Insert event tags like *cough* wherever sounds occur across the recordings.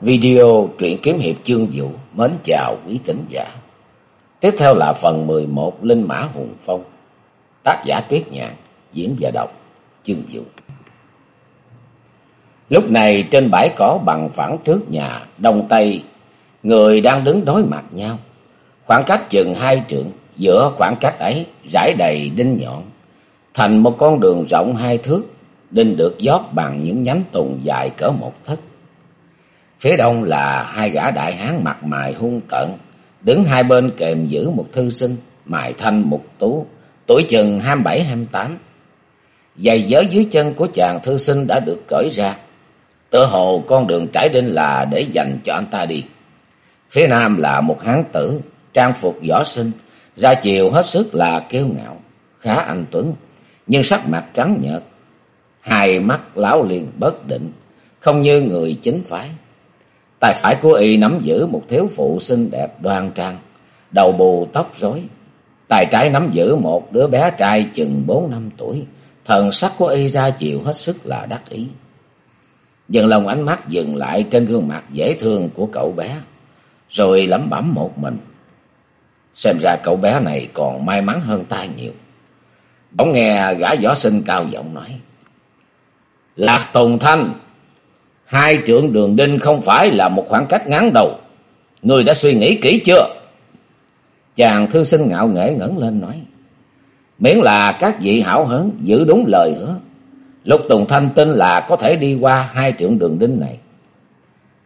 Video truyện kiếm hiệp chương vụ mến chào quý thính giả. Tiếp theo là phần 11 Linh Mã Hùng Phong. Tác giả Tuyết Nhạn, diễn và đọc chương vụ. Lúc này trên bãi cỏ bằng phẳng trước nhà, đông tây, người đang đứng đối mặt nhau. Khoảng cách chừng hai trượng, giữa khoảng cách ấy rải đầy đinh nhọn, thành một con đường rộng hai thước, đinh được dót bằng những nhánh tùng dài cỡ một thất. Phía đông là hai gã đại hán mặt mày hung tợn, đứng hai bên kèm giữ một thư sinh, mài thanh mục tú, tuổi chừng hai bảy hai tám. Giày giới dưới chân của chàng thư sinh đã được cởi ra, tựa hồ con đường trải đinh là để dành cho anh ta đi. Phía nam là một hán tử, trang phục võ sinh, ra chiều hết sức là kiêu ngạo, khá anh tuấn, nhưng sắc mặt trắng nhợt, hai mắt lão liền bất định, không như người chính phái. Tay phải của y nắm giữ một thiếu phụ xinh đẹp đoan trang, đầu bù tóc rối. Tay trái nắm giữ một đứa bé trai chừng bốn năm tuổi, thần sắc của y ra chiều hết sức là đắc ý. Dần lòng ánh mắt dừng lại trên gương mặt dễ thương của cậu bé, rồi lẩm bẩm một mình. Xem ra cậu bé này còn may mắn hơn ta nhiều. Bỗng nghe gã võ sinh cao giọng nói. Lạc Tùng Thanh, hai trượng đường đinh không phải là một khoảng cách ngắn đầu. Người đã suy nghĩ kỹ chưa? Chàng thư sinh ngạo nghễ ngẩng lên nói. Miễn là các vị hảo hớn giữ đúng lời hứa. Lục Tùng Thanh tin là có thể đi qua hai trượng đường đinh này.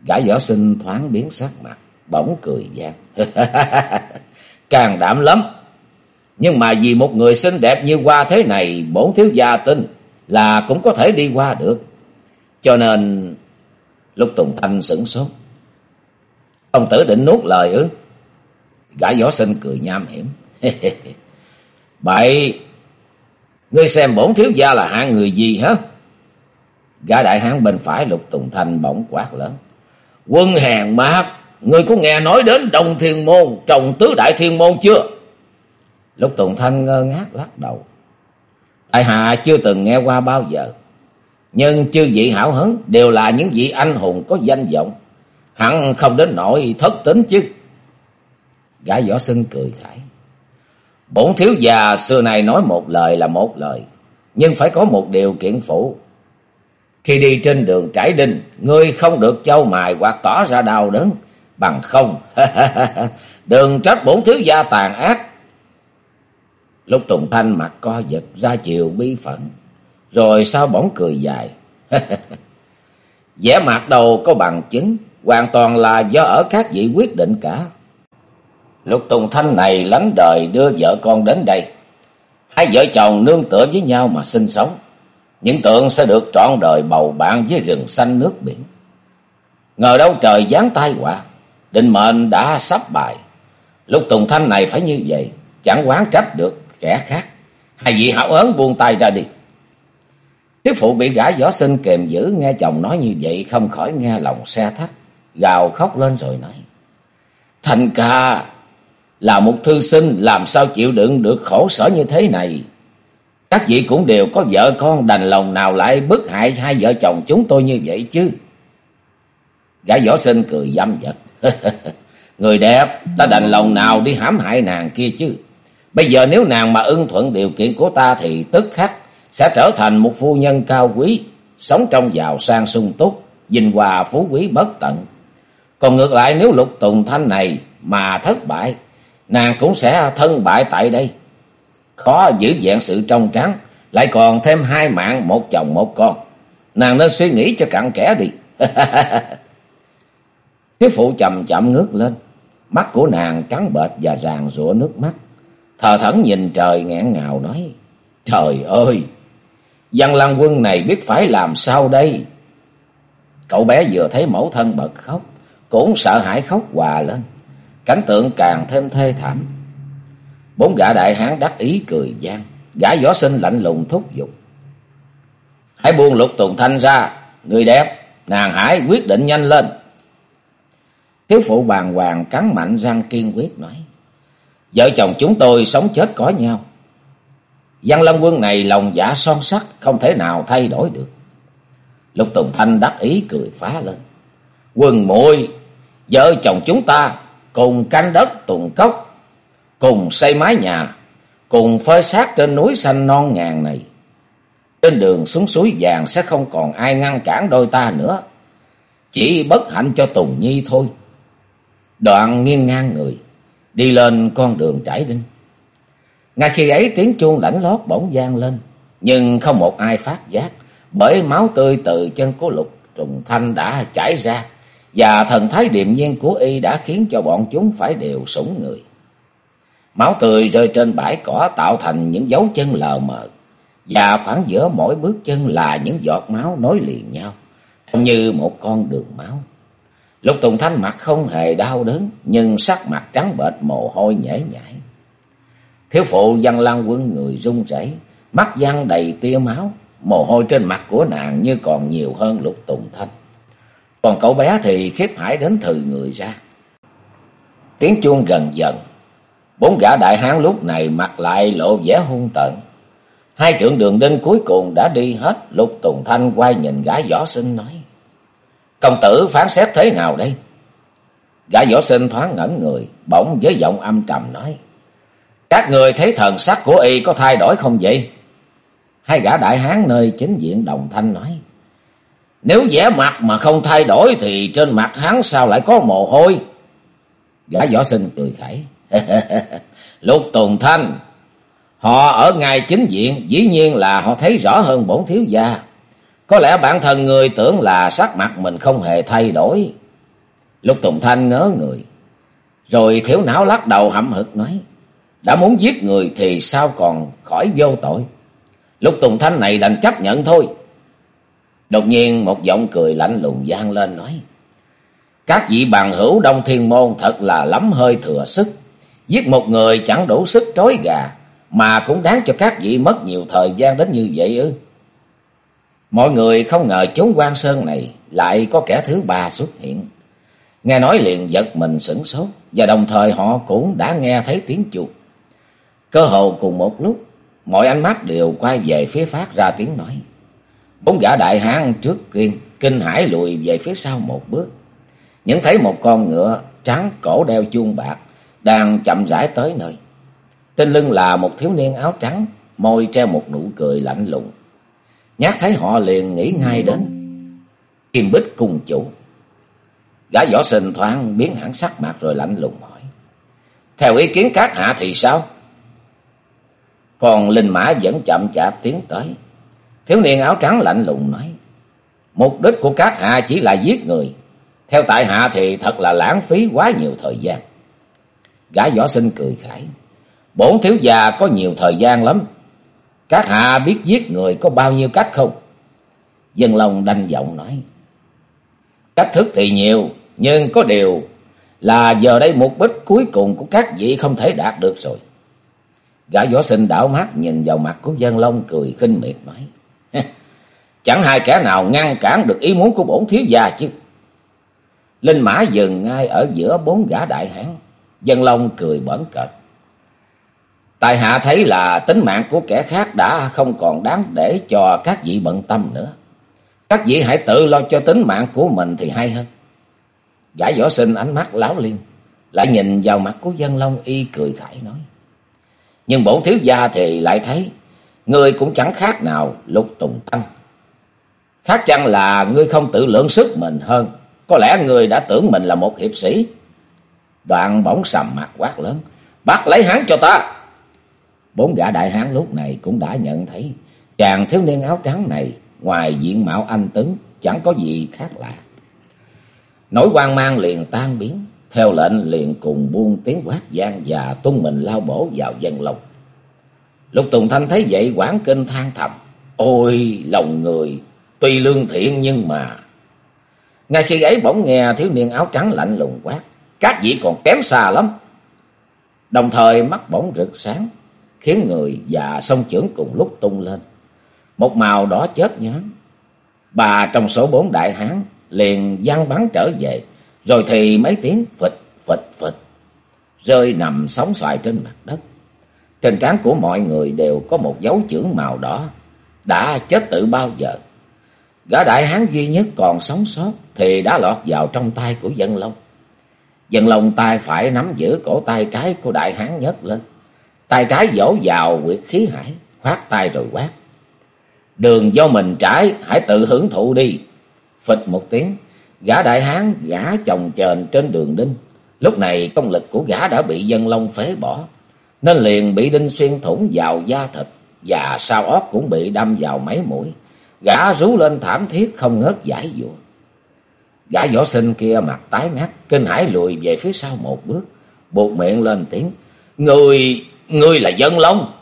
Gã võ sinh thoáng biến sắc mặt, bỗng cười gian. *laughs* Càng đảm lắm. Nhưng mà vì một người xinh đẹp như qua thế này, bổn thiếu gia tin là cũng có thể đi qua được. Cho nên Lúc Tùng Thanh sửng sốt. Ông tử định nuốt lời ư? Gã võ sinh cười nham hiểm. *laughs* Bậy, ngươi xem bổn thiếu gia là hạng người gì hả? Gã đại hán bên phải lục Tùng Thanh bỗng quát lớn. Quân hàng mát, ngươi có nghe nói đến Đông Thiên Môn, trồng tứ đại thiên môn chưa? Lục Tùng Thanh ngơ ngác lắc đầu. Tại hạ chưa từng nghe qua bao giờ. Nhưng chư vị hảo hấn đều là những vị anh hùng có danh vọng. Hẳn không đến nỗi thất tính chứ. Gã võ sưng cười khải. Bổn thiếu già xưa này nói một lời là một lời. Nhưng phải có một điều kiện phụ. Khi đi trên đường trải đinh, ngươi không được châu mài hoặc tỏ ra đau đớn. Bằng không, *laughs* đừng trách bổn thiếu gia tàn ác. Lúc Tùng Thanh mặt co giật ra chiều bi phận. Rồi sao bỗng cười dài. *laughs* vẻ mặt đầu có bằng chứng, hoàn toàn là do ở các vị quyết định cả. Lục Tùng Thanh này lánh đời đưa vợ con đến đây. Hai vợ chồng nương tựa với nhau mà sinh sống. Những tượng sẽ được trọn đời bầu bạn với rừng xanh nước biển. Ngờ đâu trời giáng tai họa, định mệnh đã sắp bài. Lục Tùng Thanh này phải như vậy, chẳng quán trách được kẻ khác. Hai vị hảo ớn buông tay ra đi. Thiếu phụ bị gã võ sinh kềm giữ nghe chồng nói như vậy không khỏi nghe lòng xe thắt, gào khóc lên rồi nói. Thành ca là một thư sinh làm sao chịu đựng được khổ sở như thế này. Các vị cũng đều có vợ con đành lòng nào lại bức hại hai vợ chồng chúng tôi như vậy chứ. Gã võ sinh cười dâm dật. *laughs* Người đẹp, ta đành lòng nào đi hãm hại nàng kia chứ. Bây giờ nếu nàng mà ưng thuận điều kiện của ta thì tức khắc sẽ trở thành một phu nhân cao quý, sống trong giàu sang sung túc, vinh hòa phú quý bất tận. Còn ngược lại nếu lục tùng thanh này mà thất bại, nàng cũng sẽ thân bại tại đây. Khó giữ dạng sự trong trắng, lại còn thêm hai mạng một chồng một con. Nàng nên suy nghĩ cho cặn kẽ đi. *laughs* Thiếu phụ chậm chậm ngước lên, mắt của nàng trắng bệch và ràng rụa nước mắt. Thờ thẫn nhìn trời ngẹn ngào nói, Trời ơi! Văn Lăng Quân này biết phải làm sao đây? Cậu bé vừa thấy mẫu thân bật khóc, cũng sợ hãi khóc hòa lên. Cảnh tượng càng thêm thê thảm. Bốn gã đại hán đắc ý cười gian, gã võ sinh lạnh lùng thúc giục. Hãy buông lục tùng thanh ra, người đẹp, nàng hãy quyết định nhanh lên. Thiếu phụ bàng hoàng cắn mạnh răng kiên quyết nói. Vợ chồng chúng tôi sống chết có nhau. Văn Lâm Quân này lòng dạ son sắt, không thể nào thay đổi được. Lục Tùng Thanh đắc ý cười phá lên. Quần muội vợ chồng chúng ta cùng canh đất tùng cốc, cùng xây mái nhà, cùng phơi xác trên núi xanh non ngàn này. Trên đường xuống suối vàng sẽ không còn ai ngăn cản đôi ta nữa. Chỉ bất hạnh cho Tùng Nhi thôi. Đoạn nghiêng ngang người, đi lên con đường trải đinh. Ngay khi ấy tiếng chuông lãnh lót bỗng gian lên, nhưng không một ai phát giác, bởi máu tươi từ chân của lục trùng thanh đã chảy ra, và thần thái điềm nhiên của y đã khiến cho bọn chúng phải đều sủng người. Máu tươi rơi trên bãi cỏ tạo thành những dấu chân lờ mờ, và khoảng giữa mỗi bước chân là những giọt máu nối liền nhau, như một con đường máu. Lục Tùng Thanh mặt không hề đau đớn, nhưng sắc mặt trắng bệch mồ hôi nhễ nhại. Thiếu phụ văn lan quân người run rẩy, mắt văn đầy tia máu, mồ hôi trên mặt của nàng như còn nhiều hơn Lục Tùng Thanh. Còn cậu bé thì khiếp hải đến thừ người ra. Tiếng chuông gần dần, bốn gã đại hán lúc này mặt lại lộ vẻ hung tợn. Hai trưởng đường đinh cuối cùng đã đi hết, Lục Tùng Thanh quay nhìn gã võ sinh nói. Công tử phán xét thế nào đây? Gã võ sinh thoáng ngẩn người, bỗng với giọng âm trầm nói. Các người thấy thần sắc của y có thay đổi không vậy? Hai gã đại hán nơi chính diện đồng thanh nói. Nếu vẻ mặt mà không thay đổi thì trên mặt hắn sao lại có mồ hôi? Gã võ sinh cười khẩy. *laughs* Lục Tùng Thanh, họ ở ngay chính diện, dĩ nhiên là họ thấy rõ hơn bổn thiếu gia. Có lẽ bản thân người tưởng là sắc mặt mình không hề thay đổi. Lục Tùng Thanh ngớ người. Rồi thiếu não lắc đầu hậm hực nói. Đã muốn giết người thì sao còn khỏi vô tội. Lúc Tùng Thanh này đành chấp nhận thôi. Đột nhiên một giọng cười lạnh lùng gian lên nói. Các vị bằng hữu Đông Thiên Môn thật là lắm hơi thừa sức. Giết một người chẳng đủ sức trói gà. Mà cũng đáng cho các vị mất nhiều thời gian đến như vậy ư. Mọi người không ngờ chốn quan sơn này lại có kẻ thứ ba xuất hiện. Nghe nói liền giật mình sửng sốt và đồng thời họ cũng đã nghe thấy tiếng chuột. Cơ hồ cùng một lúc, mọi ánh mắt đều quay về phía phát ra tiếng nói. Bốn gã đại hán trước tiên kinh hãi lùi về phía sau một bước. Những thấy một con ngựa trắng cổ đeo chuông bạc đang chậm rãi tới nơi. Trên lưng là một thiếu niên áo trắng, môi treo một nụ cười lạnh lùng. Nhát thấy họ liền nghĩ ngay đến Kim Bích cùng chủ. Gã võ sinh thoáng biến hẳn sắc mặt rồi lạnh lùng hỏi. Theo ý kiến các hạ thì sao? Còn linh mã vẫn chậm chạp tiến tới. Thiếu niên áo trắng lạnh lùng nói. Mục đích của các hạ chỉ là giết người. Theo tại hạ thì thật là lãng phí quá nhiều thời gian. Gã võ sinh cười khải. Bổn thiếu già có nhiều thời gian lắm. Các hạ biết giết người có bao nhiêu cách không? Dân Long đanh giọng nói. Cách thức thì nhiều, nhưng có điều là giờ đây mục đích cuối cùng của các vị không thể đạt được rồi. Gã võ sinh đảo mắt nhìn vào mặt của Dân Long cười khinh miệt nói. Chẳng hai kẻ nào ngăn cản được ý muốn của bổn thiếu gia chứ. Linh mã dừng ngay ở giữa bốn gã đại hán. Dân Long cười bẩn cợt. Tại hạ thấy là tính mạng của kẻ khác đã không còn đáng để cho các vị bận tâm nữa. Các vị hãy tự lo cho tính mạng của mình thì hay hơn. Gã võ sinh ánh mắt láo liên, lại nhìn vào mặt của dân long y cười khải nói. Nhưng bổn thiếu gia thì lại thấy, người cũng chẳng khác nào lục tùng tăng. Khác chăng là ngươi không tự lượng sức mình hơn, có lẽ người đã tưởng mình là một hiệp sĩ. Đoạn bỗng sầm mặt quát lớn, bắt lấy hắn cho ta. Bốn gã đại hán lúc này cũng đã nhận thấy chàng thiếu niên áo trắng này ngoài diện mạo anh tuấn chẳng có gì khác lạ. Nỗi quan mang liền tan biến, theo lệnh liền cùng buông tiếng quát gian và tung mình lao bổ vào dân lòng. Lục Tùng Thanh thấy vậy quảng kinh than thầm, ôi lòng người, tuy lương thiện nhưng mà... Ngay khi ấy bỗng nghe thiếu niên áo trắng lạnh lùng quát, các vị còn kém xa lắm. Đồng thời mắt bỗng rực sáng, khiến người và sông trưởng cùng lúc tung lên. Một màu đỏ chớp nhoáng. Bà trong số bốn đại hán liền văng bắn trở về, rồi thì mấy tiếng phịch phịch phịch rơi nằm sóng xoài trên mặt đất. Trên trán của mọi người đều có một dấu chữ màu đỏ, đã chết tự bao giờ. Gã đại hán duy nhất còn sống sót thì đã lọt vào trong tay của dân long. Dân long tay phải nắm giữ cổ tay trái của đại hán nhấc lên. Tay trái vỗ vào quyệt khí hải, khoát tay rồi quát. Đường do mình trái hãy tự hưởng thụ đi. Phịch một tiếng, gã đại hán gã chồng chền trên đường đinh. Lúc này công lực của gã đã bị dân long phế bỏ, nên liền bị đinh xuyên thủng vào da thịt và sau óc cũng bị đâm vào mấy mũi. Gã rú lên thảm thiết không ngớt giải dụa. Gã võ sinh kia mặt tái ngắt, kinh hãi lùi về phía sau một bước, buộc miệng lên tiếng. Người, người là dân long.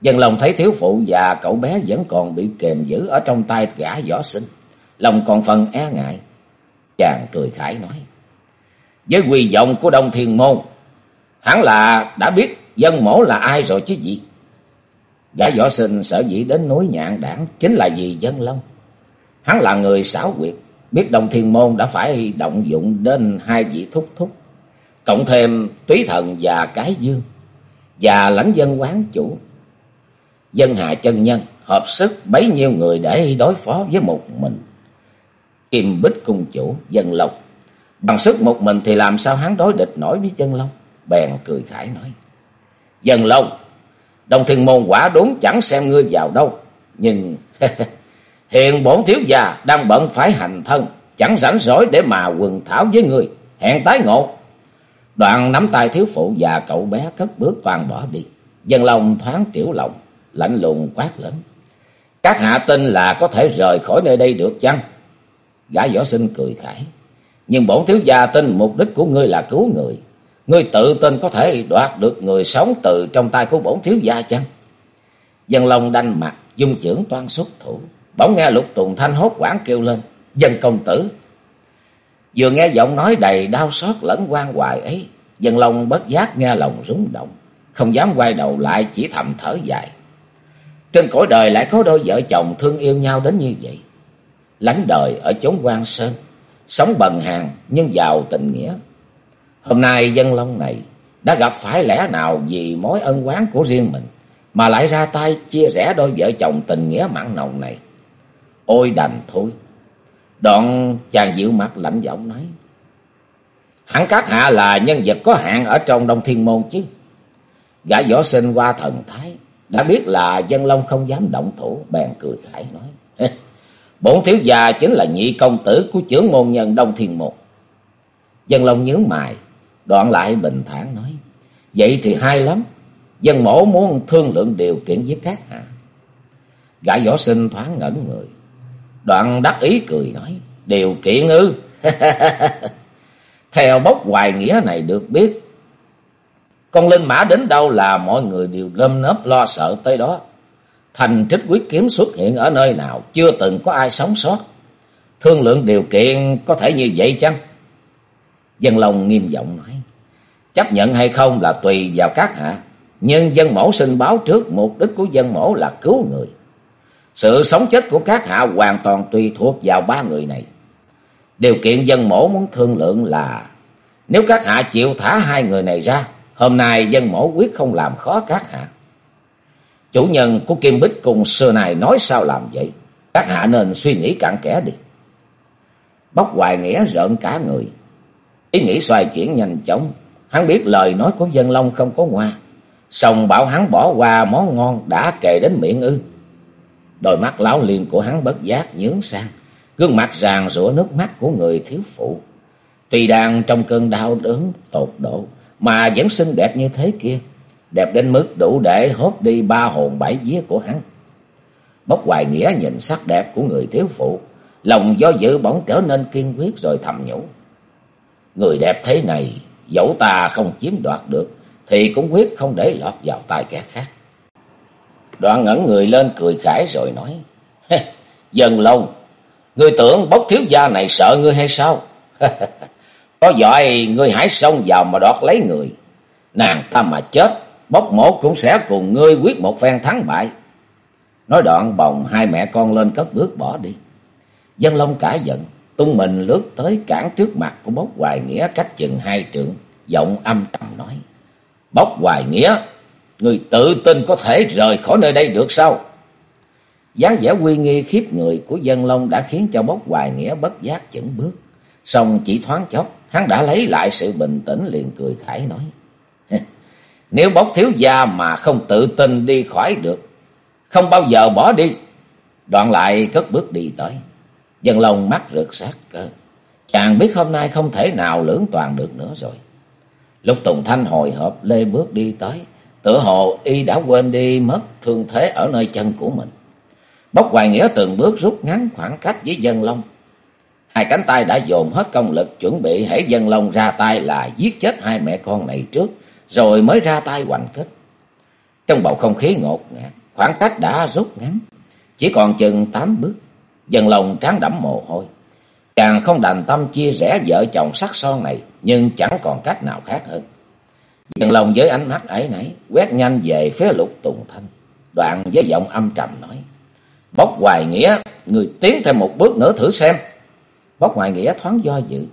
Dân long thấy thiếu phụ và cậu bé vẫn còn bị kềm giữ ở trong tay gã võ sinh. Lòng còn phần e ngại. Chàng cười khải nói. Với quỳ vọng của Đông Thiên Môn, hắn là đã biết dân mổ là ai rồi chứ gì. Gã võ sinh sở dĩ đến núi nhạn đảng chính là vì dân long. Hắn là người xảo quyệt, biết Đông Thiên Môn đã phải động dụng đến hai vị thúc thúc. Cộng thêm túy thần và cái dương, và lãnh dân quán chủ. Dân hạ chân nhân hợp sức bấy nhiêu người để đối phó với một mình. Kim bích cung chủ, dân long. Bằng sức một mình thì làm sao hắn đối địch nổi với dân long. Bèn cười khải nói. Dân long Đồng thiên môn quả đúng chẳng xem ngươi vào đâu. Nhưng *laughs* hiện bổn thiếu gia đang bận phải hành thân. Chẳng rảnh rỗi để mà quần thảo với ngươi. Hẹn tái ngộ. Đoạn nắm tay thiếu phụ và cậu bé cất bước toàn bỏ đi. Dân lòng thoáng tiểu lòng. Lạnh lùng quát lớn. Các hạ tin là có thể rời khỏi nơi đây được chăng? Gã võ sinh cười khải. Nhưng bổn thiếu gia tin mục đích của ngươi là cứu người. Ngươi tự tin có thể đoạt được người sống từ trong tay của bổn thiếu gia chăng? Dân Long đanh mặt, dung trưởng toan xuất thủ. Bỗng nghe lục tùng thanh hốt quảng kêu lên. Dân công tử. Vừa nghe giọng nói đầy đau xót lẫn quan hoài ấy. Dân Long bất giác nghe lòng rúng động. Không dám quay đầu lại chỉ thầm thở dài. Trên cõi đời lại có đôi vợ chồng thương yêu nhau đến như vậy. Lánh đời ở chốn quan sơn. Sống bần hàng nhưng giàu tình nghĩa Hôm nay dân long này đã gặp phải lẽ nào vì mối ân oán của riêng mình mà lại ra tay chia rẽ đôi vợ chồng tình nghĩa mặn nồng này. Ôi đành thôi. Đoạn chàng dịu mặt lạnh giọng nói. Hẳn các hạ là nhân vật có hạn ở trong Đông Thiên Môn chứ. Gã võ sinh qua thần thái. Đã biết là dân long không dám động thủ. Bèn cười khải nói. Bổn thiếu gia chính là nhị công tử của trưởng môn nhân Đông Thiên Môn. Dân long nhớ mài. Đoạn lại bình thản nói. Vậy thì hay lắm. Dân mổ muốn thương lượng điều kiện với các hạ. Gã võ sinh thoáng ngẩn người. Đoạn đắc ý cười nói. Điều kiện ư. *laughs* Theo bốc hoài nghĩa này được biết. Con linh mã đến đâu là mọi người đều lâm nớp lo sợ tới đó. Thành trích quyết kiếm xuất hiện ở nơi nào chưa từng có ai sống sót. Thương lượng điều kiện có thể như vậy chăng? Dân Long nghiêm giọng nói. Chấp nhận hay không là tùy vào các hạ. Nhưng dân mẫu xin báo trước mục đích của dân mẫu là cứu người. Sự sống chết của các hạ hoàn toàn tùy thuộc vào ba người này. Điều kiện dân mẫu muốn thương lượng là nếu các hạ chịu thả hai người này ra, hôm nay dân mẫu quyết không làm khó các hạ. Chủ nhân của Kim Bích cùng xưa này nói sao làm vậy? Các hạ nên suy nghĩ cặn kẽ đi. Bóc hoài nghĩa rợn cả người. Ý nghĩ xoay chuyển nhanh chóng. Hắn biết lời nói của dân long không có ngoa. Xong bảo hắn bỏ qua món ngon đã kề đến miệng ư. Đôi mắt láo liên của hắn bất giác nhướng sang. Gương mặt ràng rủa nước mắt của người thiếu phụ. Tuy đang trong cơn đau đớn tột độ. Mà vẫn xinh đẹp như thế kia. Đẹp đến mức đủ để hốt đi ba hồn bảy vía của hắn. Bốc hoài nghĩa nhìn sắc đẹp của người thiếu phụ. Lòng do dự bỗng trở nên kiên quyết rồi thầm nhủ. Người đẹp thế này, dẫu ta không chiếm đoạt được, thì cũng quyết không để lọt vào tay kẻ khác. Đoạn ngẩn người lên cười khải rồi nói, Dân lông, người tưởng bốc thiếu gia này sợ ngươi hay sao? *laughs* Có giỏi ngươi hãy xông vào mà đoạt lấy người. Nàng ta mà chết, bốc một cũng sẽ cùng ngươi quyết một phen thắng bại. Nói đoạn bồng hai mẹ con lên cất bước bỏ đi. Dân Long cả giận, tung mình lướt tới cản trước mặt của bốc hoài nghĩa cách chừng hai trượng, giọng âm trầm nói. Bốc hoài nghĩa, người tự tin có thể rời khỏi nơi đây được sao? dáng vẻ uy nghi khiếp người của dân long đã khiến cho bốc hoài nghĩa bất giác chững bước. Xong chỉ thoáng chốc, hắn đã lấy lại sự bình tĩnh liền cười khải nói. Nếu bốc thiếu gia mà không tự tin đi khỏi được, không bao giờ bỏ đi. Đoạn lại cất bước đi tới. Dân long mắt rực sát cơ. Chàng biết hôm nay không thể nào lưỡng toàn được nữa rồi. Lúc Tùng Thanh hồi hộp lê bước đi tới, tựa hồ y đã quên đi mất thương thế ở nơi chân của mình. Bốc Hoài Nghĩa từng bước rút ngắn khoảng cách với dân long. Hai cánh tay đã dồn hết công lực chuẩn bị hãy dân long ra tay là giết chết hai mẹ con này trước, rồi mới ra tay hoành kích. Trong bầu không khí ngột ngạt, khoảng cách đã rút ngắn, chỉ còn chừng tám bước. dần lòng tráng đẫm mồ hôi. Chàng không đành tâm chia rẽ vợ chồng sắc son này, nhưng chẳng còn cách nào khác hơn. dần lòng với ánh mắt ấy nấy, quét nhanh về phía lục tùng thanh. Đoạn với giọng âm trầm nói. bóc hoài nghĩa, người tiến thêm một bước nữa thử xem. bóc hoài nghĩa thoáng do dự.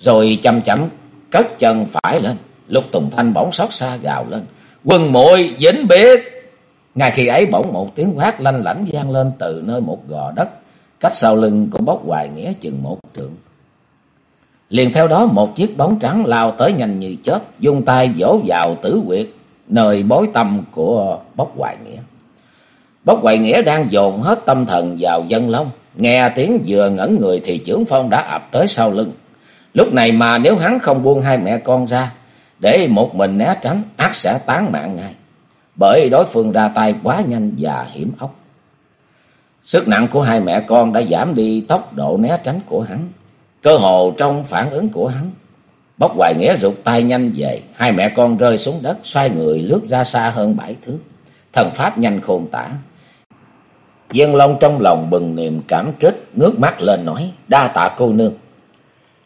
Rồi chậm chậm cất chân phải lên. Lục tùng thanh bỗng xót xa gào lên. Quân muội dính biết. Ngay khi ấy bỗng một tiếng quát lanh lảnh vang lên từ nơi một gò đất cách sau lưng của bốc hoài nghĩa chừng một trượng. Liền theo đó một chiếc bóng trắng lao tới nhanh như chớp, dùng tay vỗ vào tử quyệt, nơi bối tâm của bốc hoài nghĩa. Bốc hoài nghĩa đang dồn hết tâm thần vào dân long, nghe tiếng vừa ngẩn người thì trưởng phong đã ập tới sau lưng. Lúc này mà nếu hắn không buông hai mẹ con ra, để một mình né tránh, ác sẽ tán mạng ngay. Bởi đối phương ra tay quá nhanh và hiểm ốc. Sức nặng của hai mẹ con đã giảm đi tốc độ né tránh của hắn. Cơ hồ trong phản ứng của hắn. Bốc hoài nghĩa rụt tay nhanh về. Hai mẹ con rơi xuống đất xoay người lướt ra xa hơn bảy thước. Thần pháp nhanh khôn tả. Dân Long trong lòng bừng niềm cảm kích, ngước mắt lên nói, đa tạ cô nương.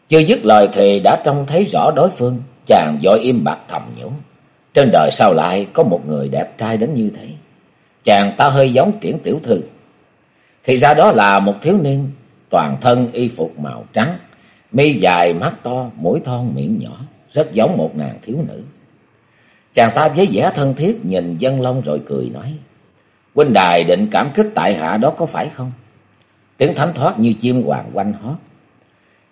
Chưa dứt lời thì đã trông thấy rõ đối phương, chàng dội im bạc thầm nhủ. Trên đời sao lại có một người đẹp trai đến như thế? Chàng ta hơi giống triển tiểu thư. Thì ra đó là một thiếu niên, toàn thân y phục màu trắng, mi dài, mắt to, mũi thon, miệng nhỏ, rất giống một nàng thiếu nữ. Chàng ta với vẻ thân thiết nhìn dân long rồi cười nói, huynh đài định cảm kích tại hạ đó có phải không? Tiếng thánh thoát như chim hoàng quanh hót.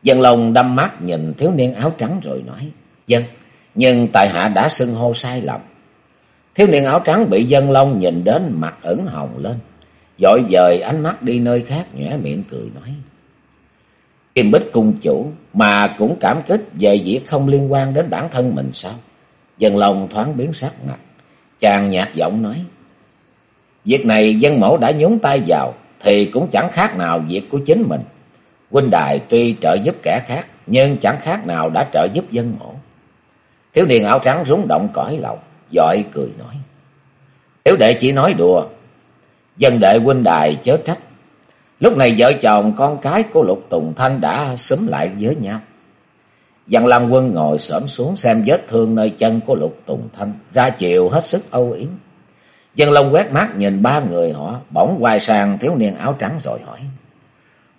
Dân long đâm mắt nhìn thiếu niên áo trắng rồi nói, dân, nhưng tại hạ đã xưng hô sai lầm. Thiếu niên áo trắng bị dân long nhìn đến mặt ửng hồng lên dội dời ánh mắt đi nơi khác nhẽ miệng cười nói. Kim Bích cung chủ mà cũng cảm kích về việc không liên quan đến bản thân mình sao? Dân long thoáng biến sắc mặt. Chàng nhạt giọng nói. Việc này dân mẫu đã nhúng tay vào thì cũng chẳng khác nào việc của chính mình. Huynh đài tuy trợ giúp kẻ khác nhưng chẳng khác nào đã trợ giúp dân mẫu. Thiếu niên áo trắng rúng động cõi lòng, dội cười nói. Tiểu đệ chỉ nói đùa, Dân đệ huynh đài chớ trách. Lúc này vợ chồng con cái của Lục Tùng Thanh đã xúm lại với nhau. Văn Lăng Quân ngồi xổm xuống xem vết thương nơi chân của Lục Tùng Thanh, ra chiều hết sức âu yếm. Dân Long quét mắt nhìn ba người họ, bỗng quay sang thiếu niên áo trắng rồi hỏi.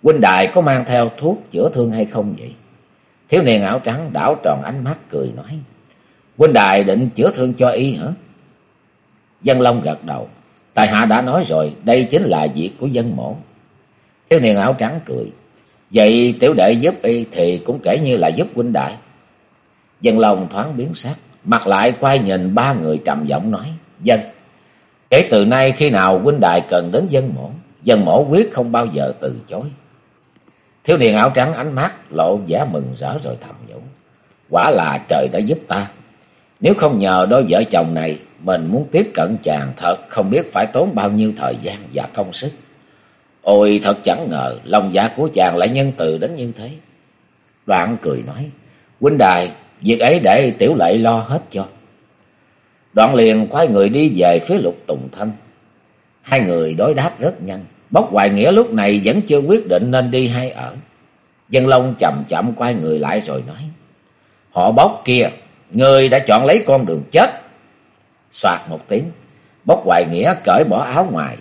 Huynh Đại có mang theo thuốc chữa thương hay không vậy? Thiếu niên áo trắng đảo tròn ánh mắt cười nói. Huynh Đại định chữa thương cho y hả? Dân Long gật đầu. Tài hạ đã nói rồi, đây chính là việc của dân mổ. Thiếu niên áo trắng cười. Vậy tiểu đệ giúp y thì cũng kể như là giúp huynh đại. Dân lòng thoáng biến sắc, mặt lại quay nhìn ba người trầm giọng nói. Dân, kể từ nay khi nào huynh đại cần đến dân mổ, dân mổ quyết không bao giờ từ chối. Thiếu niên áo trắng ánh mắt lộ vẻ mừng rỡ rồi thầm nhủ. Quả là trời đã giúp ta. Nếu không nhờ đôi vợ chồng này, mình muốn tiếp cận chàng thật không biết phải tốn bao nhiêu thời gian và công sức. Ôi thật chẳng ngờ lòng dạ của chàng lại nhân từ đến như thế. Đoạn cười nói, huynh đài, việc ấy để tiểu lệ lo hết cho. Đoạn liền quay người đi về phía lục tùng thanh. Hai người đối đáp rất nhanh. Bốc hoài nghĩa lúc này vẫn chưa quyết định nên đi hay ở. Dân Long chậm chậm quay người lại rồi nói. Họ bốc kia, người đã chọn lấy con đường chết. Xoạt một tiếng, bốc hoài nghĩa cởi bỏ áo ngoài.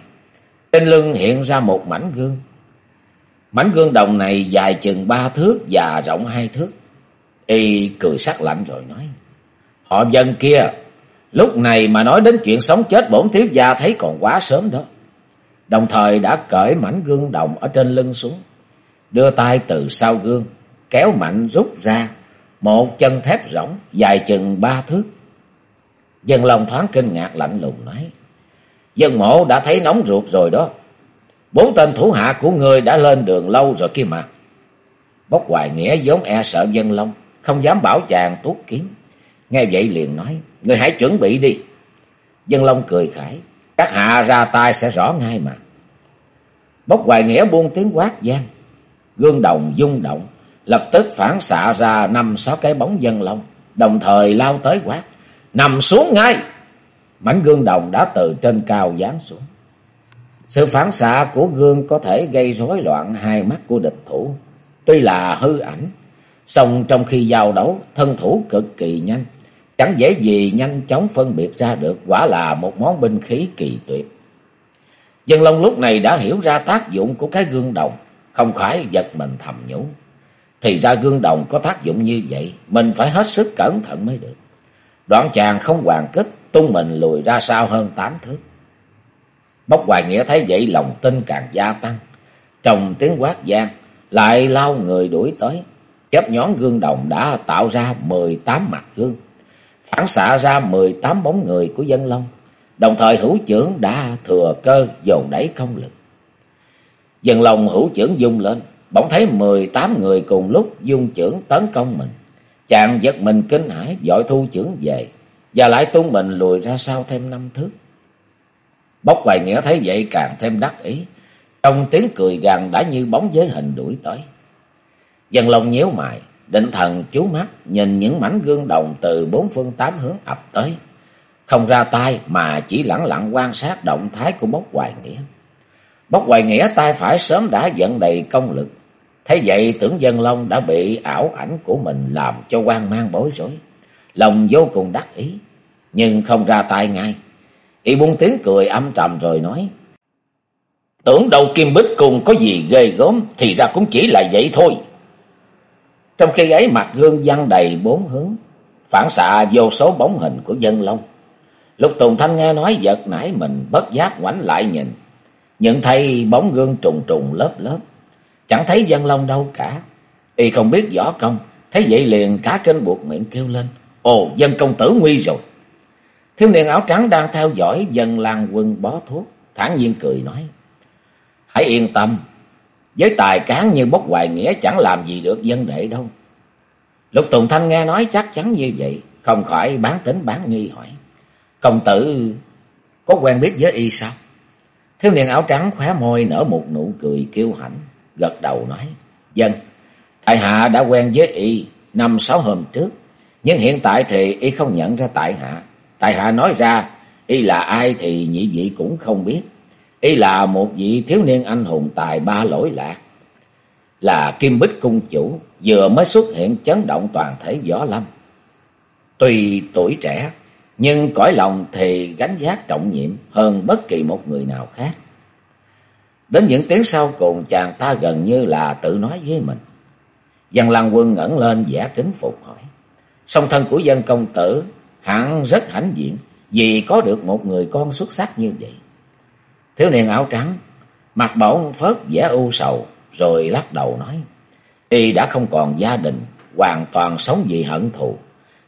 Trên lưng hiện ra một mảnh gương. Mảnh gương đồng này dài chừng ba thước và rộng hai thước. Y cười sắc lạnh rồi nói. Họ dân kia, lúc này mà nói đến chuyện sống chết bổn thiếu gia thấy còn quá sớm đó. đồng thời đã cởi mảnh gương đồng ở trên lưng xuống, đưa tay từ sau gương, kéo mạnh rút ra một chân thép rỗng dài chừng ba thước. Dân lòng thoáng kinh ngạc lạnh lùng nói, dân mộ đã thấy nóng ruột rồi đó. Bốn tên thủ hạ của ngươi đã lên đường lâu rồi kia mà. Bốc hoài nghĩa vốn e sợ dân long, không dám bảo chàng tuốt kiếm. Nghe vậy liền nói, ngươi hãy chuẩn bị đi. Dân long cười khải, các hạ ra tay sẽ rõ ngay mà. Bốc hoài nghĩa buông tiếng quát gian, gương đồng dung động, lập tức phản xạ ra năm sáu cái bóng dân long, đồng thời lao tới quát, nằm xuống ngay. Mảnh gương đồng đã từ trên cao giáng xuống. Sự phản xạ của gương có thể gây rối loạn hai mắt của địch thủ, tuy là hư ảnh, song trong khi giao đấu, thân thủ cực kỳ nhanh, chẳng dễ gì nhanh chóng phân biệt ra được quả là một món binh khí kỳ tuyệt. Dân Long lúc này đã hiểu ra tác dụng của cái gương đồng, không khỏi giật mình thầm nhủ. Thì ra gương đồng có tác dụng như vậy, mình phải hết sức cẩn thận mới được. Đoạn chàng không hoàn kích, tung mình lùi ra sau hơn tám thước. Bốc Hoài Nghĩa thấy vậy lòng tin càng gia tăng. Trong tiếng quát gian, lại lao người đuổi tới. Chớp nhón gương đồng đã tạo ra mười tám mặt gương, phản xạ ra mười tám bóng người của dân long. Đồng thời hữu trưởng đã thừa cơ dồn đẩy công lực. Dân long hữu trưởng dung lên, bỗng thấy mười tám người cùng lúc dung trưởng tấn công mình. Chàng giật mình kinh hãi, dội thu trưởng về, và lại tung mình lùi ra sau thêm năm thước. Bốc Hoài Nghĩa thấy vậy càng thêm đắc ý. Trong tiếng cười gằn đã như bóng giới hình đuổi tới. Dân lòng nhíu mày, định thần chú mắt, nhìn những mảnh gương đồng từ bốn phương tám hướng ập tới. Không ra tay mà chỉ lặng lặng quan sát động thái của Bốc Hoài Nghĩa. Bốc Hoài Nghĩa tay phải sớm đã dẫn đầy công lực thế vậy tưởng dân long đã bị ảo ảnh của mình làm cho quan mang bối rối. Lòng vô cùng đắc ý, nhưng không ra tay ngay. Y buông tiếng cười âm trầm rồi nói. Tưởng đầu kim bích cùng có gì ghê gớm thì ra cũng chỉ là vậy thôi. Trong khi ấy mặt gương văng đầy bốn hướng, phản xạ vô số bóng hình của dân long. Lục Tùng Thanh nghe nói giật nảy mình bất giác ngoảnh lại nhìn. Nhận thấy bóng gương trùng trùng lớp lớp. Chẳng thấy dân long đâu cả. Y không biết võ công. Thấy vậy liền cá kênh buộc miệng kêu lên. Ồ, dân công tử nguy rồi. Thiếu niên áo trắng đang theo dõi dân lang quân bó thuốc. thản nhiên cười nói. Hãy yên tâm. Với tài cán như bốc hoài nghĩa chẳng làm gì được dân đệ đâu. Lục Tùng Thanh nghe nói chắc chắn như vậy. Không khỏi bán tính bán nghi hỏi. Công tử, có quen biết với y sao? Thiếu niên áo trắng khóe môi nở một nụ cười kiêu hãnh. Gật đầu nói. Dân, tại hạ đã quen với y năm sáu hôm trước. Nhưng hiện tại thì y không nhận ra tại hạ. Tại hạ nói ra, y là ai thì nhị vị cũng không biết. Y là một vị thiếu niên anh hùng tài ba lỗi lạc. Là Kim Bích Cung Chủ, vừa mới xuất hiện chấn động toàn thể võ lâm. Tuy tuổi trẻ, nhưng cõi lòng thì gánh giác trọng nhiệm hơn bất kỳ một người nào khác. Đến những tiếng sau cùng chàng ta gần như là tự nói với mình. Dân Lăng Quân ngẩng lên giả kính phục hỏi. Song thân của dân công tử hẳn rất hãnh diện vì có được một người con xuất sắc như vậy. Thiếu niên áo trắng, mặt bỗng phớt vẻ u sầu rồi lắc đầu nói. Y đã không còn gia đình, hoàn toàn sống vì hận thù.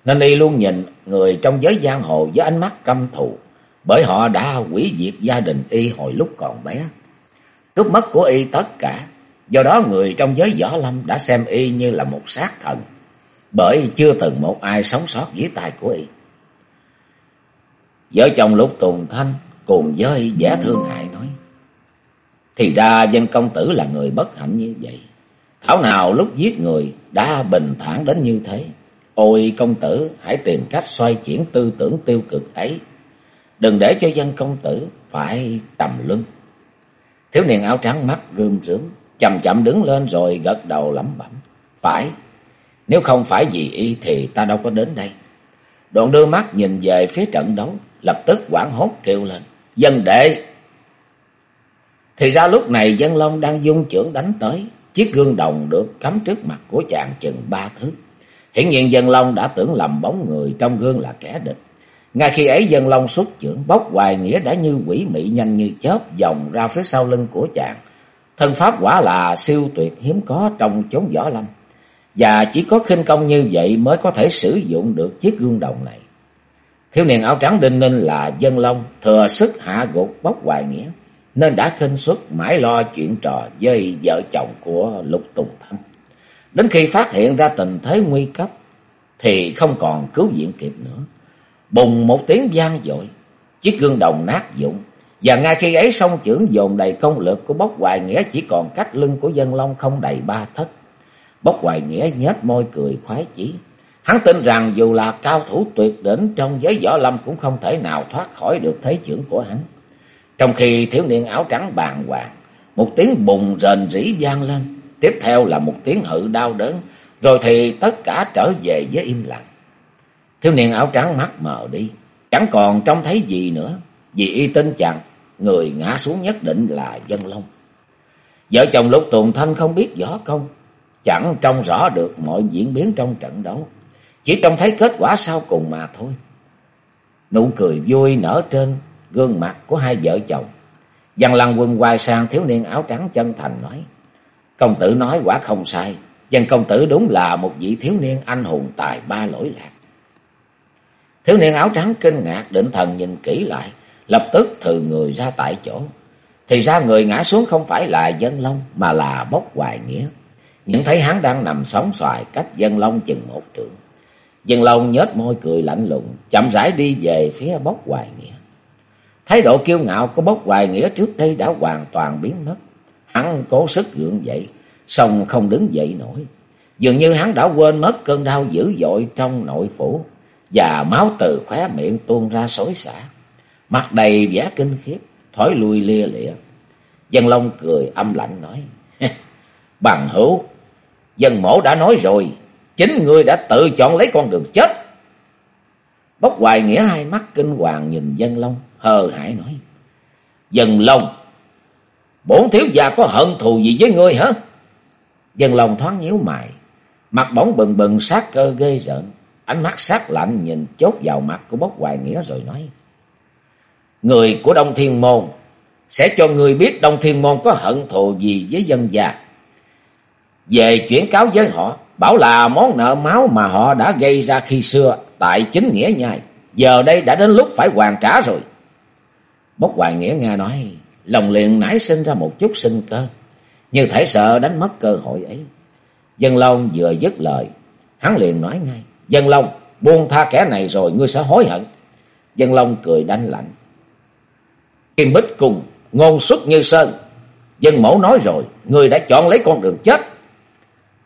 Nên y luôn nhìn người trong giới giang hồ với ánh mắt căm thù. Bởi họ đã hủy diệt gia đình y hồi lúc còn bé. Cướp mất của y tất cả. Do đó người trong giới võ lâm đã xem y như là một sát thần. Bởi chưa từng một ai sống sót dưới tay của y. Vợ chồng Lục Tùng Thanh cùng với vẻ thương hại nói. Thì ra dân công tử là người bất hạnh như vậy. Thảo nào lúc giết người đã bình thản đến như thế. Ôi công tử, hãy tìm cách xoay chuyển tư tưởng tiêu cực ấy. Đừng để cho dân công tử phải trầm lưng. Thiếu niên áo trắng mắt rơm rớm, chậm chậm đứng lên rồi gật đầu lẩm bẩm. Phải, nếu không phải vì y thì ta đâu có đến đây. Đoạn đưa mắt nhìn về phía trận đấu, lập tức quảng hốt kêu lên. Dân đệ! Thì ra lúc này dân long đang dung trưởng đánh tới. Chiếc gương đồng được cắm trước mặt của chàng chừng ba thước. Hiển nhiên dân long đã tưởng lầm bóng người trong gương là kẻ địch. Ngay khi ấy dân long xuất trưởng, bốc hoài nghĩa đã như quỷ mị nhanh như chớp vòng ra phía sau lưng của chàng. Thân pháp quả là siêu tuyệt hiếm có trong chốn võ lâm. Và chỉ có khinh công như vậy mới có thể sử dụng được chiếc gương đồng này. Thiếu niên áo trắng đinh ninh là dân long, thừa sức hạ gục bốc hoài nghĩa, nên đã khinh suất mãi lo chuyện trò với vợ chồng của Lục Tùng Thanh. Đến khi phát hiện ra tình thế nguy cấp, thì không còn cứu viện kịp nữa. Bùng một tiếng vang dội, chiếc gương đồng nát dụng, và ngay khi ấy song trưởng dồn đầy công lực của bốc hoài nghĩa chỉ còn cách lưng của dân long không đầy ba thất. Bốc hoài nghĩa nhếch môi cười khoái chí. Hắn tin rằng dù là cao thủ tuyệt đỉnh trong giới võ lâm cũng không thể nào thoát khỏi được thế trưởng của hắn. Trong khi thiếu niên áo trắng bàng hoàng, một tiếng bùng rền rỉ vang lên, tiếp theo là một tiếng hự đau đớn, rồi thì tất cả trở về với im lặng. Thiếu niên áo trắng mắt mờ đi, chẳng còn trông thấy gì nữa, vì y tin chàng người ngã xuống nhất định là dân long. Vợ chồng Lục Tùng Thanh không biết võ công, chẳng trông rõ được mọi diễn biến trong trận đấu, chỉ trông thấy kết quả sau cùng mà thôi. Nụ cười vui nở trên gương mặt của hai vợ chồng. Văn Lăng Quân quay sang thiếu niên áo trắng chân thành nói, Công tử nói quả không sai, dân công tử đúng là một vị thiếu niên anh hùng tài ba lỗi lạc. Thiếu niên áo trắng kinh ngạc định thần nhìn kỹ lại, lập tức thừ người ra tại chỗ. Thì ra người ngã xuống không phải là dân long mà là bốc hoài nghĩa. Những thấy hắn đang nằm sóng xoài cách dân long chừng một trượng. Dân long nhếch môi cười lạnh lùng, chậm rãi đi về phía bốc hoài nghĩa. Thái độ kiêu ngạo của bốc hoài nghĩa trước đây đã hoàn toàn biến mất. Hắn cố sức gượng dậy, xong không đứng dậy nổi. Dường như hắn đã quên mất cơn đau dữ dội trong nội phủ và máu từ khóe miệng tuôn ra xối xả. Mặt đầy vẻ kinh khiếp, thói lui lia lịa. Dân Long cười âm lạnh nói, Bằng hữu, dân mổ đã nói rồi, chính ngươi đã tự chọn lấy con đường chết. Bốc hoài nghĩa hai mắt kinh hoàng nhìn dân Long, hờ hãi nói, Dân Long, bổn thiếu gia có hận thù gì với ngươi hả? Dân Long thoáng nhíu mày, mặt bóng bừng bừng sát cơ ghê rợn, ánh mắt sắc lạnh nhìn chốt vào mặt của bốc hoài nghĩa rồi nói, người của Đông Thiên Môn sẽ cho người biết Đông Thiên Môn có hận thù gì với dân già. Về chuyển cáo với họ, bảo là món nợ máu mà họ đã gây ra khi xưa tại chính nghĩa nhai, giờ đây đã đến lúc phải hoàn trả rồi. Bốc Hoài Nghĩa nghe nói, lòng liền nảy sinh ra một chút sinh cơ, như thể sợ đánh mất cơ hội ấy. Dân Long vừa dứt lời, hắn liền nói ngay, Dân Long, buông tha kẻ này rồi ngươi sẽ hối hận. Dân Long cười đanh lạnh, Kim Bích cùng, ngôn xuất như sơn. Dân mẫu nói rồi, người đã chọn lấy con đường chết.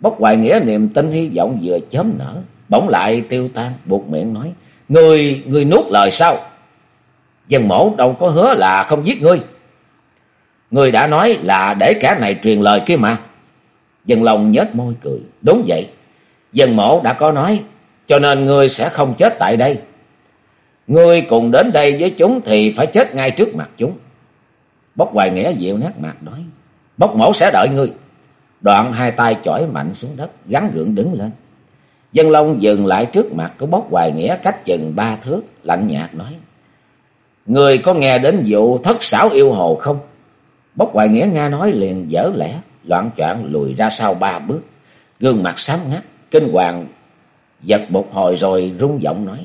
Bốc hoài nghĩa niềm tin hy vọng vừa chớm nở, bỗng lại tiêu tan, buộc miệng nói, Người, người nuốt lời sao? Dân mẫu đâu có hứa là không giết ngươi. Người đã nói là để kẻ này truyền lời kia mà. Dân long nhếch môi cười, đúng vậy. Dân mẫu đã có nói, cho nên ngươi sẽ không chết tại đây. Ngươi cùng đến đây với chúng thì phải chết ngay trước mặt chúng. Bốc hoài nghĩa dịu nát mặt nói. Bốc mẫu sẽ đợi ngươi. Đoạn hai tay chỏi mạnh xuống đất, gắn gượng đứng lên. Dân Long dừng lại trước mặt của bốc hoài nghĩa cách chừng ba thước, lạnh nhạt nói. Người có nghe đến vụ thất xảo yêu hồ không? Bốc hoài nghĩa nghe nói liền dở lẽ, loạn choạng lùi ra sau ba bước. Gương mặt xám ngắt, kinh hoàng, giật một hồi rồi rung giọng nói.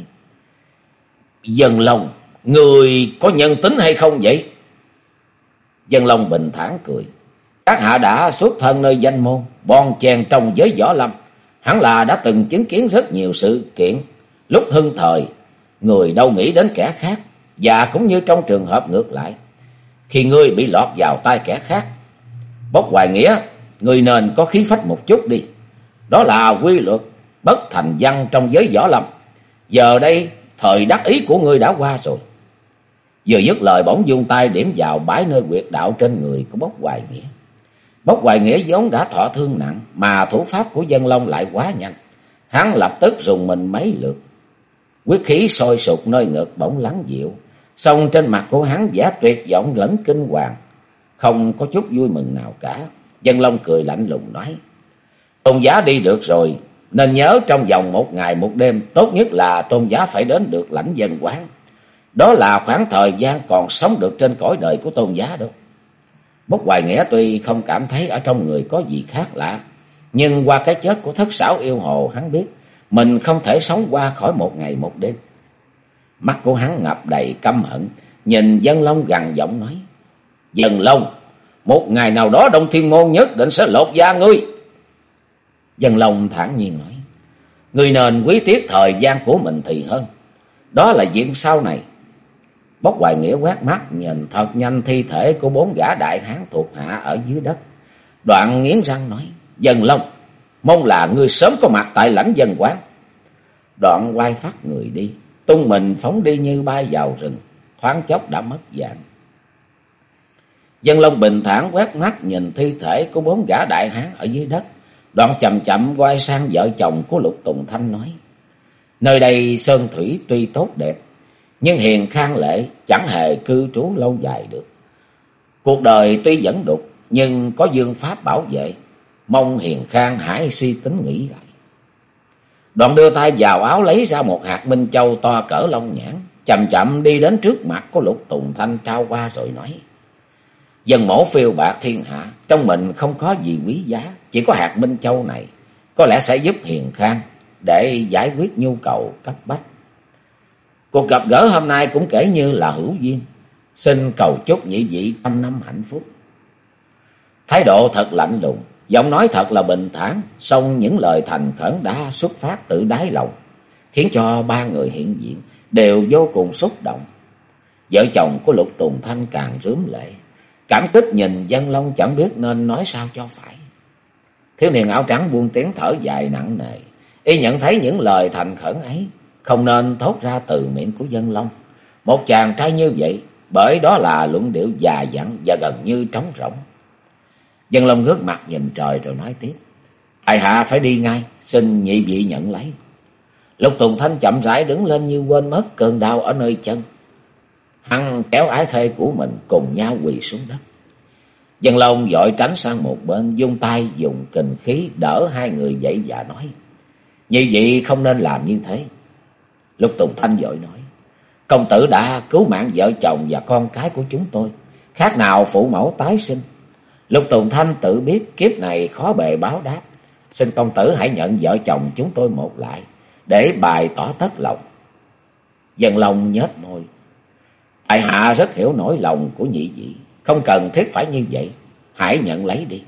Dân lòng người có nhân tính hay không vậy? Dân lòng bình thản cười. Các hạ đã xuất thân nơi danh môn, bon chen trong giới võ lâm. Hắn là đã từng chứng kiến rất nhiều sự kiện. Lúc hưng thời, người đâu nghĩ đến kẻ khác. Và cũng như trong trường hợp ngược lại. Khi ngươi bị lọt vào tay kẻ khác. Bốc hoài nghĩa, người nên có khí phách một chút đi. Đó là quy luật bất thành văn trong giới võ lâm. Giờ đây thời đắc ý của ngươi đã qua rồi. Vừa dứt lời bỗng dung tay điểm vào bái nơi quyệt đạo trên người của Bốc Hoài Nghĩa. Bốc Hoài Nghĩa vốn đã thọ thương nặng, mà thủ pháp của dân long lại quá nhanh. Hắn lập tức dùng mình mấy lượt. Quyết khí sôi sục nơi ngực bỗng lắng dịu. Xong trên mặt của hắn giả tuyệt vọng lẫn kinh hoàng. Không có chút vui mừng nào cả. Dân long cười lạnh lùng nói. Tôn giá đi được rồi. Nên nhớ trong vòng một ngày một đêm, tốt nhất là tôn giá phải đến được lãnh dân quán. Đó là khoảng thời gian còn sống được trên cõi đời của tôn giá đâu. Bốc Hoài Nghĩa tuy không cảm thấy ở trong người có gì khác lạ, nhưng qua cái chết của thất xảo yêu hồ hắn biết mình không thể sống qua khỏi một ngày một đêm. Mắt của hắn ngập đầy căm hận, nhìn dân long gằn giọng nói. Dân long, một ngày nào đó Đông Thiên Môn nhất định sẽ lột da ngươi. Dân long thản nhiên nói. người nên quý tiếc thời gian của mình thì hơn. Đó là chuyện sau này. Bốc Hoài Nghĩa quét mắt nhìn thật nhanh thi thể của bốn gã đại hán thuộc hạ ở dưới đất. Đoạn nghiến răng nói. Dân long, mong là ngươi sớm có mặt tại lãnh dân quán. Đoạn quay phát người đi, tung mình phóng đi như bay vào rừng, thoáng chốc đã mất dạng. Dân Long bình thản quét mắt nhìn thi thể của bốn gã đại hán ở dưới đất, đoạn chậm chậm quay sang vợ chồng của Lục Tùng Thanh nói. Nơi đây sơn thủy tuy tốt đẹp, nhưng hiền khang lệ chẳng hề cư trú lâu dài được. Cuộc đời tuy vẫn đục, nhưng có dương pháp bảo vệ, mong hiền khang hãy suy tính nghĩ lại. Đoạn đưa tay vào áo lấy ra một hạt minh châu to cỡ lông nhãn, chậm chậm đi đến trước mặt của Lục Tùng Thanh trao qua rồi nói. Dân mổ phiêu bạc thiên hạ, trong mình không có gì quý giá, chỉ có hạt minh châu này, có lẽ sẽ giúp hiền khang để giải quyết nhu cầu cấp bách. Cuộc gặp gỡ hôm nay cũng kể như là hữu duyên, xin cầu chúc nhị vị trăm năm hạnh phúc. Thái độ thật lạnh lùng, Giọng nói thật là bình thản, song những lời thành khẩn đã xuất phát từ đáy lòng, khiến cho ba người hiện diện đều vô cùng xúc động. Vợ chồng của Lục Tùng Thanh càng rướm lệ, cảm kích nhìn dân long chẳng biết nên nói sao cho phải. Thiếu niên áo trắng buông tiếng thở dài nặng nề, y nhận thấy những lời thành khẩn ấy không nên thốt ra từ miệng của dân long. Một chàng trai như vậy, bởi đó là luận điệu già dặn và gần như trống rỗng. Dân Long ngước mặt nhìn trời rồi nói tiếp. Tại hạ phải đi ngay, xin nhị vị nhận lấy. Lục Tùng Thanh chậm rãi đứng lên như quên mất cơn đau ở nơi chân. Hắn kéo ái thê của mình cùng nhau quỳ xuống đất. Dân Long dội tránh sang một bên, dung tay dùng kình khí đỡ hai người dậy và nói. Như vậy không nên làm như thế. Lục Tùng Thanh dội nói. Công tử đã cứu mạng vợ chồng và con cái của chúng tôi. Khác nào phụ mẫu tái sinh. Lục Tùng Thanh tự biết kiếp này khó bề báo đáp. Xin công tử hãy nhận vợ chồng chúng tôi một lại, để bài tỏ tất lòng. Dân Long nhếch môi. Tại hạ rất hiểu nỗi lòng của nhị vị, không cần thiết phải như vậy, hãy nhận lấy đi.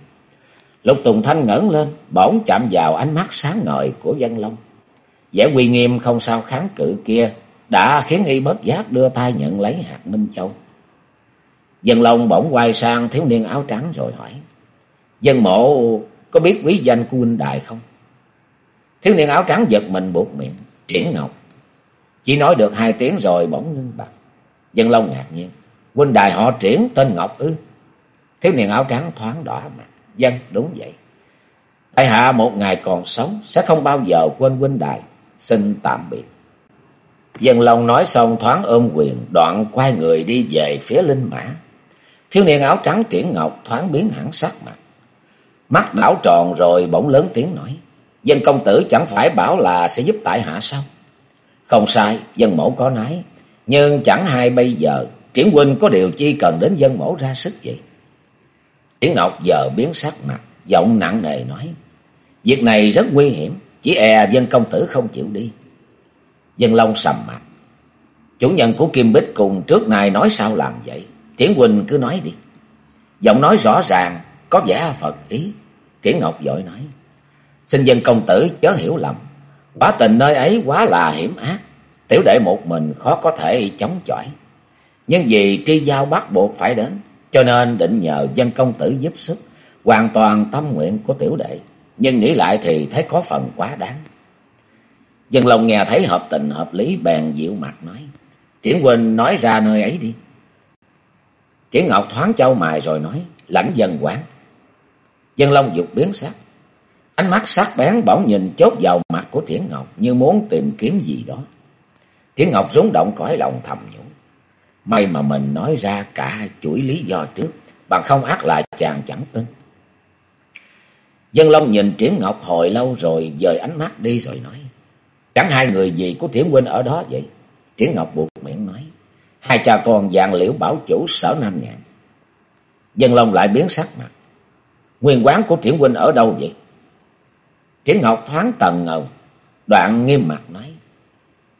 Lục Tùng Thanh ngẩng lên, bỗng chạm vào ánh mắt sáng ngời của dân long. vẻ uy nghiêm không sao kháng cự kia, đã khiến y bất giác đưa tay nhận lấy hạt Minh Châu. Dân Long bỗng quay sang thiếu niên áo trắng rồi hỏi. Dân mộ có biết quý danh của huynh đại không? Thiếu niên áo trắng giật mình buộc miệng. Triển Ngọc. Chỉ nói được hai tiếng rồi bỗng ngưng bặt. Dân Long ngạc nhiên. Huynh đài họ triển tên Ngọc ư. Thiếu niên áo trắng thoáng đỏ mặt. Dân đúng vậy. Tại hạ một ngày còn sống sẽ không bao giờ quên huynh đài, Xin tạm biệt. Dân Long nói xong thoáng ôm quyền đoạn quay người đi về phía linh mã. Thiếu niên áo trắng triển ngọc thoáng biến hẳn sắc mặt. Mắt đảo tròn rồi bỗng lớn tiếng nói. Dân công tử chẳng phải bảo là sẽ giúp tại hạ sao? Không sai, dân mẫu có nói. Nhưng chẳng hay bây giờ, triển huynh có điều chi cần đến dân mẫu ra sức vậy? Triển Ngọc giờ biến sắc mặt, giọng nặng nề nói. Việc này rất nguy hiểm, chỉ e dân công tử không chịu đi. Dân Long sầm mặt. Chủ nhân của Kim Bích cùng trước này nói sao làm vậy? Triển Quỳnh cứ nói đi. Giọng nói rõ ràng, có vẻ Phật ý. Triển Ngọc giỏi nói. Xin dân công tử chớ hiểu lầm. Quả tình nơi ấy quá là hiểm ác. Tiểu đệ một mình khó có thể chống chọi. Nhưng vì tri giao bắt buộc phải đến. Cho nên định nhờ dân công tử giúp sức. Hoàn toàn tâm nguyện của tiểu đệ. Nhưng nghĩ lại thì thấy có phần quá đáng. Dân lòng nghe thấy hợp tình hợp lý bèn dịu mặt nói. Triển Quỳnh nói ra nơi ấy đi. Triển Ngọc thoáng châu mài rồi nói, lãnh dân quán. Dân Long dục biến sắc. Ánh mắt sắc bén bỗng nhìn chốt vào mặt của Triển Ngọc như muốn tìm kiếm gì đó. Triển Ngọc rúng động cõi lòng thầm nhủ. May mà mình nói ra cả chuỗi lý do trước, bằng không ác là chàng chẳng tin. Dân Long nhìn Triển Ngọc hồi lâu rồi dời ánh mắt đi rồi nói. Chẳng hai người gì của Triển huynh ở đó vậy? Triển Ngọc buộc miệng nói. Hai cha con dạng liễu bảo chủ sở Nam Nhạn. Dân Long lại biến sắc mặt. Nguyên quán của Triển huynh ở đâu vậy? Triển Ngọc thoáng tần ngầu. Đoạn nghiêm mặt nói.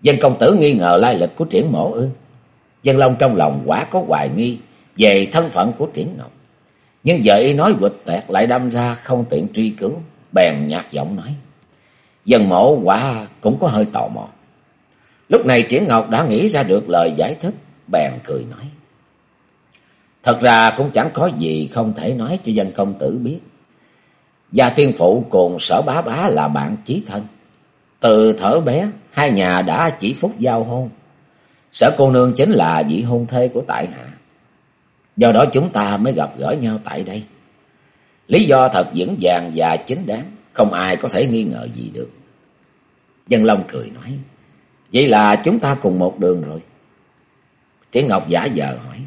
Dân công tử nghi ngờ lai lịch của Triển mổ ư. Dân Long trong lòng quả có hoài nghi về thân phận của Triển Ngọc. Nhưng vậy nói quịch tẹt lại đâm ra không tiện truy cứu. Bèn nhạt giọng nói. Dân mổ quả cũng có hơi tò mò. Lúc này Triển Ngọc đã nghĩ ra được lời giải thích. Bèn cười nói. Thật ra cũng chẳng có gì không thể nói cho dân công tử biết. Gia tiên phụ cùng sở bá bá là bạn chí thân. Từ thở bé, hai nhà đã chỉ phút giao hôn. Sở cô nương chính là vị hôn thê của tại hạ. Do đó chúng ta mới gặp gỡ nhau tại đây. Lý do thật vững vàng và chính đáng, không ai có thể nghi ngờ gì được. Dân Long cười nói, vậy là chúng ta cùng một đường rồi. Triển Ngọc giả vờ hỏi,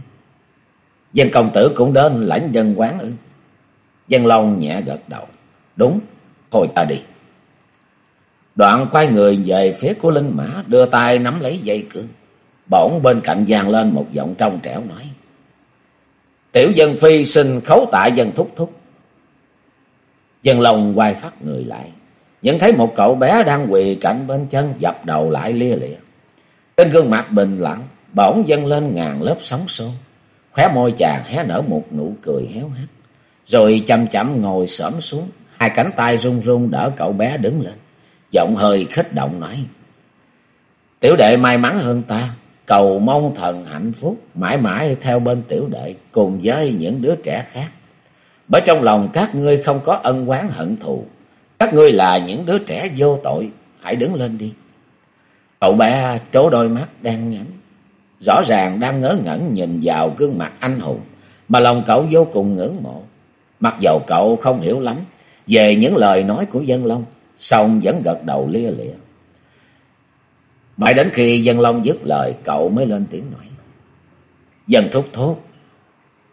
dân công tử cũng đến lãnh dân quán ư? Dân Long nhẹ gật đầu, đúng, thôi ta đi. Đoạn quay người về phía của Linh Mã, đưa tay nắm lấy dây cương. Bỗng bên cạnh vang lên một giọng trong trẻo nói. Tiểu dân phi xin khấu tạ dân thúc thúc. Dân lòng quay phát người lại. Nhận thấy một cậu bé đang quỳ cạnh bên chân dập đầu lại lia lịa. Trên gương mặt bình lặng, bỗng dâng lên ngàn lớp sóng xô. Khóe môi chàng hé nở một nụ cười héo hắt. Rồi chậm chậm ngồi xổm xuống, hai cánh tay run run đỡ cậu bé đứng lên. Giọng hơi khích động nói. Tiểu đệ may mắn hơn ta, cầu mong thần hạnh phúc, mãi mãi theo bên tiểu đệ cùng với những đứa trẻ khác. Bởi trong lòng các ngươi không có ân oán hận thù, các ngươi là những đứa trẻ vô tội, hãy đứng lên đi. Cậu bé trố đôi mắt đang nhắn, rõ ràng đang ngớ ngẩn nhìn vào gương mặt anh hùng, mà lòng cậu vô cùng ngưỡng mộ. Mặc dầu cậu không hiểu lắm về những lời nói của dân long, xong vẫn gật đầu lia lịa. Mãi đến khi dân long dứt lời, cậu mới lên tiếng nói. Dân thúc thốt.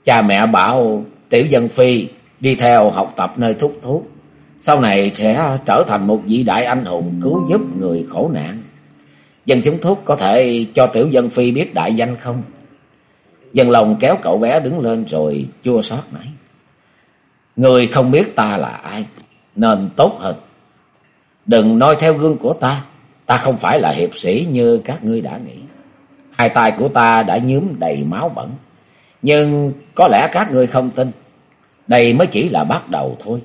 Cha mẹ bảo tiểu dân phi đi theo học tập nơi thúc thúc. Sau này sẽ trở thành một vị đại anh hùng cứu giúp người khổ nạn. Dân chúng thúc có thể cho tiểu dân phi biết đại danh không? Dân lòng kéo cậu bé đứng lên rồi chua xót nói. Người không biết ta là ai, nên tốt hơn. Đừng nói theo gương của ta, ta không phải là hiệp sĩ như các ngươi đã nghĩ. Hai tay của ta đã nhúm đầy máu bẩn, nhưng có lẽ các ngươi không tin. Đây mới chỉ là bắt đầu thôi.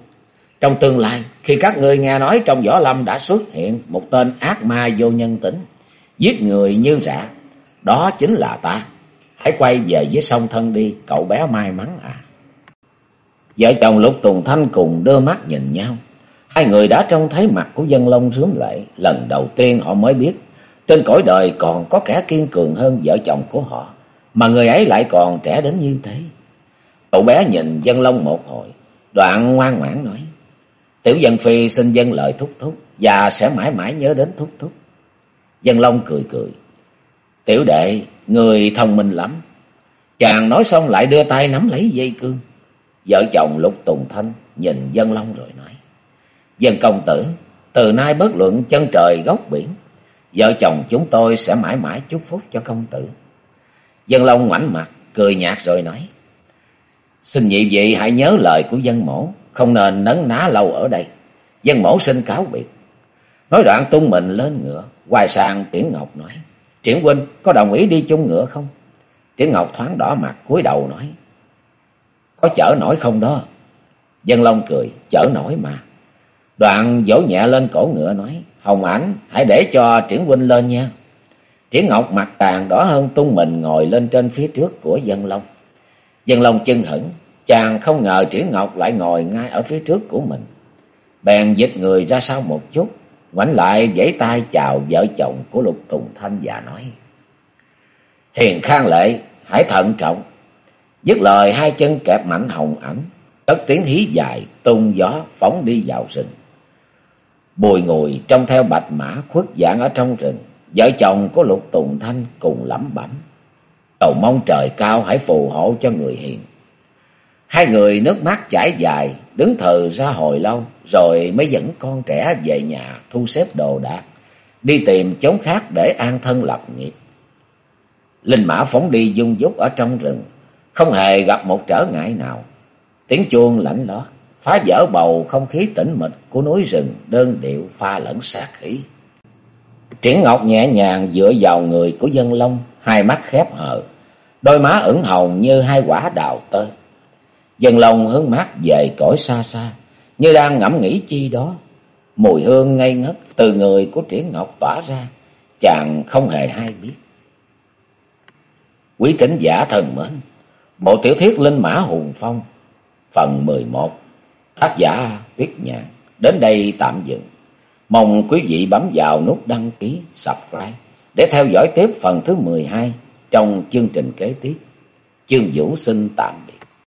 Trong tương lai, khi các ngươi nghe nói trong võ lâm đã xuất hiện một tên ác ma vô nhân tính, giết người như rạ, đó chính là ta. Hãy quay về với sông thân đi, cậu bé may mắn à. Vợ chồng Lục Tùng Thanh cùng đưa mắt nhìn nhau. Hai người đã trông thấy mặt của dân lông rướm lệ. Lần đầu tiên họ mới biết. Trên cõi đời còn có kẻ kiên cường hơn vợ chồng của họ. Mà người ấy lại còn trẻ đến như thế. Cậu bé nhìn dân lông một hồi. Đoạn ngoan ngoãn nói. Tiểu dân phi xin dân lời thúc thúc. Và sẽ mãi mãi nhớ đến thúc thúc. Dân long cười cười. Tiểu đệ, người thông minh lắm. Chàng nói xong lại đưa tay nắm lấy dây cương. Vợ chồng Lục Tùng Thanh nhìn dân long rồi nói. Dân công tử, từ nay bất luận chân trời góc biển, vợ chồng chúng tôi sẽ mãi mãi chúc phúc cho công tử. Dân long ngoảnh mặt, cười nhạt rồi nói. Xin nhị vị hãy nhớ lời của dân mổ, không nên nấn ná lâu ở đây. Dân mổ xin cáo biệt. Nói đoạn tung mình lên ngựa, hoài sang Triển Ngọc nói. Triển huynh có đồng ý đi chung ngựa không? Triển Ngọc thoáng đỏ mặt cúi đầu nói. Có chở nổi không đó? Dân Long cười, chở nổi mà. Đoạn vỗ nhẹ lên cổ ngựa nói, Hồng ảnh, hãy để cho Triển huynh lên nha. Triển Ngọc mặt càng đỏ hơn tung mình ngồi lên trên phía trước của Dân Long. Dân Long chân hững, chàng không ngờ Triển Ngọc lại ngồi ngay ở phía trước của mình. Bèn dịch người ra sau một chút, ngoảnh lại vẫy tay chào vợ chồng của Lục Tùng Thanh và nói. Hiền khang lệ, hãy thận trọng. Dứt lời hai chân kẹp mạnh hồng ảnh, cất tiếng hí dài, tung gió phóng đi vào rừng. Bùi ngùi trong theo bạch mã khuất dạng ở trong rừng, vợ chồng của Lục Tùng Thanh cùng lẩm bẩm. Cầu mong trời cao hãy phù hộ cho người hiền. Hai người nước mắt chảy dài, đứng thờ ra hồi lâu, rồi mới dẫn con trẻ về nhà thu xếp đồ đạc, đi tìm chốn khác để an thân lập nghiệp. Linh mã phóng đi dung dút ở trong rừng, không hề gặp một trở ngại nào. Tiếng chuông lạnh lót, phá vỡ bầu không khí tĩnh mịch của núi rừng đơn điệu pha lẫn sát khí. Triển Ngọc nhẹ nhàng dựa vào người của dân long, hai mắt khép hờ, đôi má ửng hồng như hai quả đào tơ. Dân long hướng mắt về cõi xa xa, như đang ngẫm nghĩ chi đó. Mùi hương ngây ngất từ người của Triển Ngọc tỏa ra, chàng không hề hay biết. Quý thính giả thần mến, bộ tiểu thuyết Linh Mã Hùng Phong, phần 11, tác giả Tuyết Nhàn, đến đây tạm dừng. Mong quý vị bấm vào nút đăng ký, subscribe để theo dõi tiếp phần thứ 12 trong chương trình kế tiếp. Chương Vũ xin tạm biệt.